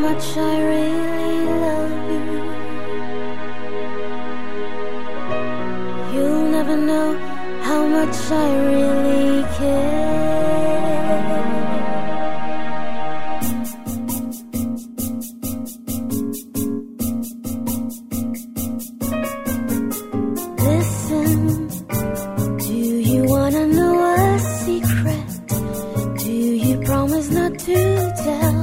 much I really love you. You'll never know how much I really care. Listen, do you wanna know a secret? Do you promise not to tell?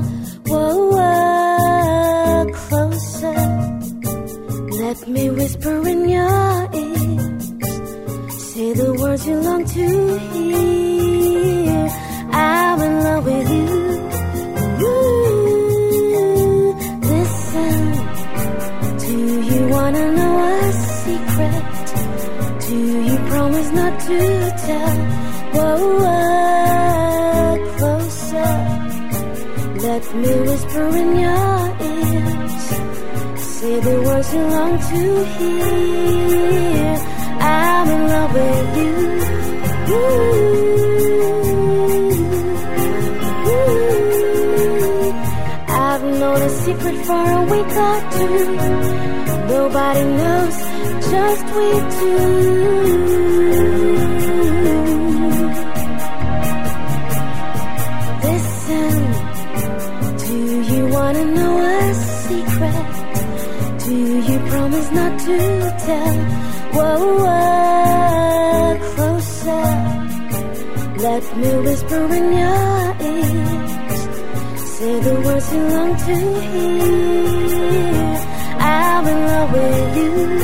Let me whisper in your ears. Say the words you long to hear. I'm in love with you. Ooh, listen. Do you wanna know a secret? Do you promise not to tell? Whoa, whoa, closer. Let me whisper in your ears. Say the words you long to hear. I'm in love with you. Ooh. I've known a secret for a week or two. Nobody knows, just we two. Listen, do you wanna know a secret? Do you promise not to tell? Whoa, whoa, closer. Let me whisper in your ears. Say the words you long to hear. I'm in love with you.